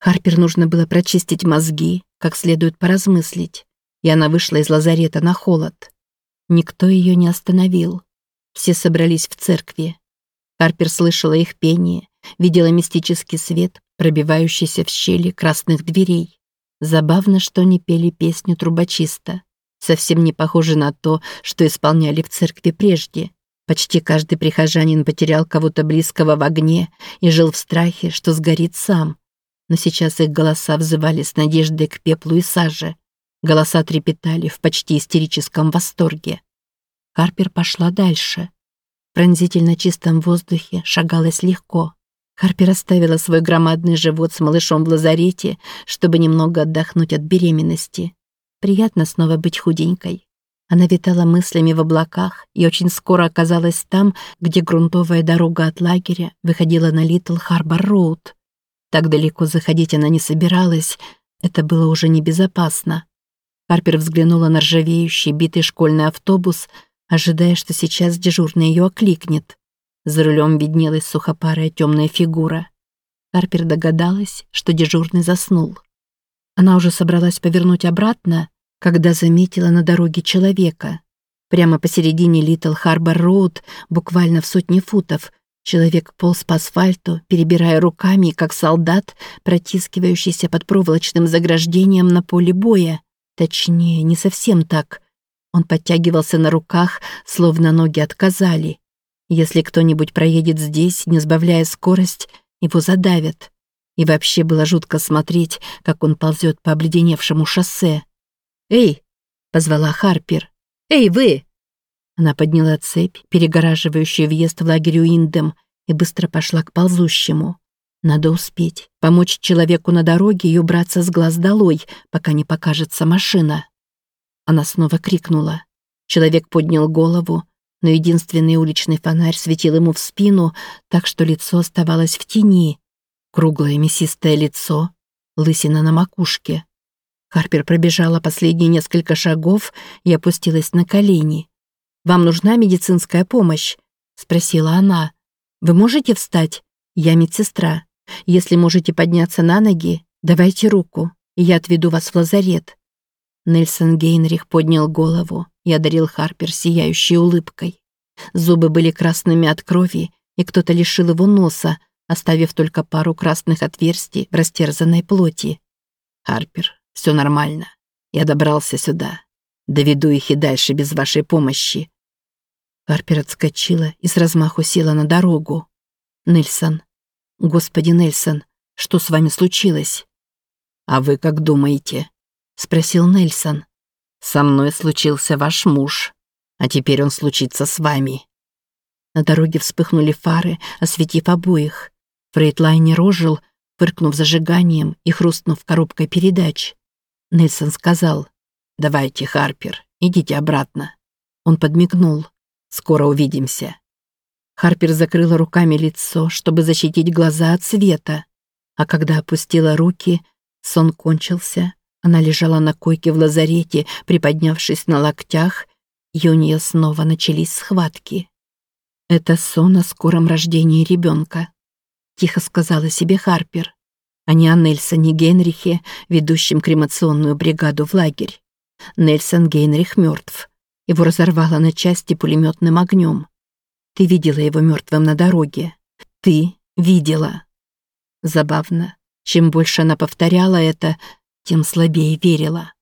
Харпер нужно было прочистить мозги, как следует поразмыслить, и она вышла из лазарета на холод. Никто ее не остановил. Все собрались в церкви. Харпер слышала их пение, видела мистический свет, пробивающийся в щели красных дверей. Забавно, что они пели песню трубочиста. Совсем не похоже на то, что исполняли в церкви прежде. Почти каждый прихожанин потерял кого-то близкого в огне и жил в страхе, что сгорит сам но сейчас их голоса взывали с надеждой к пеплу и саже. Голоса трепетали в почти истерическом восторге. Харпер пошла дальше. В пронзительно чистом воздухе шагалось легко. Харпер оставила свой громадный живот с малышом в лазарете, чтобы немного отдохнуть от беременности. Приятно снова быть худенькой. Она витала мыслями в облаках и очень скоро оказалась там, где грунтовая дорога от лагеря выходила на Литл Харбор Роуд. Так далеко заходить она не собиралась, это было уже небезопасно. Харпер взглянула на ржавеющий, битый школьный автобус, ожидая, что сейчас дежурный ее окликнет. За рулем виднелась сухопарая темная фигура. Харпер догадалась, что дежурный заснул. Она уже собралась повернуть обратно, когда заметила на дороге человека. Прямо посередине Литл Харбор Роуд, буквально в сотни футов, Человек полз по асфальту, перебирая руками, как солдат, протискивающийся под проволочным заграждением на поле боя. Точнее, не совсем так. Он подтягивался на руках, словно ноги отказали. Если кто-нибудь проедет здесь, не сбавляя скорость, его задавят. И вообще было жутко смотреть, как он ползет по обледеневшему шоссе. «Эй!» — позвала Харпер. «Эй, вы!» Она подняла цепь, перегораживающую въезд в лагерь Уиндем, и быстро пошла к ползущему. Надо успеть, помочь человеку на дороге и убраться с глаз долой, пока не покажется машина. Она снова крикнула. Человек поднял голову, но единственный уличный фонарь светил ему в спину, так что лицо оставалось в тени. Круглое мясистое лицо, лысина на макушке. Харпер пробежала последние несколько шагов и опустилась на колени. «Вам нужна медицинская помощь?» — спросила она. «Вы можете встать? Я медсестра. Если можете подняться на ноги, давайте руку, и я отведу вас в лазарет». Нельсон Гейнрих поднял голову и одарил Харпер сияющей улыбкой. Зубы были красными от крови, и кто-то лишил его носа, оставив только пару красных отверстий в растерзанной плоти. «Харпер, все нормально. Я добрался сюда. Доведу их и дальше без вашей помощи». Харпер отскочила и с размаху села на дорогу. «Нельсон. Господи, Нельсон, что с вами случилось?» «А вы как думаете?» — спросил Нельсон. «Со мной случился ваш муж, а теперь он случится с вами». На дороге вспыхнули фары, осветив обоих. Фрейдлайнер ожил, фыркнув зажиганием и хрустнув коробкой передач. Нельсон сказал, «Давайте, Харпер, идите обратно». Он подмигнул. «Скоро увидимся». Харпер закрыла руками лицо, чтобы защитить глаза от света. А когда опустила руки, сон кончился. Она лежала на койке в лазарете, приподнявшись на локтях, и у нее снова начались схватки. «Это сон о скором рождении ребенка», — тихо сказала себе Харпер, а не о Нельсоне Генрихе, ведущем кремационную бригаду в лагерь. Нельсон Гейнрих мертв. Его разорвало на части пулеметным огнем. Ты видела его мертвым на дороге. Ты видела. Забавно. Чем больше она повторяла это, тем слабее верила.